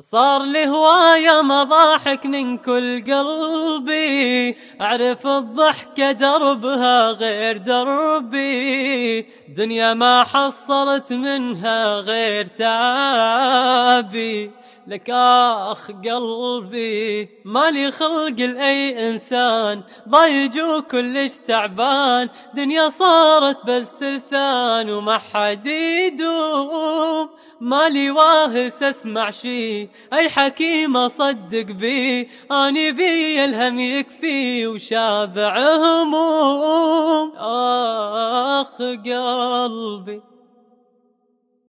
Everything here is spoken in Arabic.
صار لي هواية مضاحك من كل قلبي. أعرف الضحكة دربها غير دربي. دنيا ما حصلت منها غير تعبي. لك آخ قلبي مالي خلق لأي إنسان. ضيج وكلش تعبان. دنيا صارت بس لسان وما حد يدوم. مالي واهس اسمع شي. أي حكيم أصدق بي. أني بي الهم يكفي وشابع هموم آخ قلبي.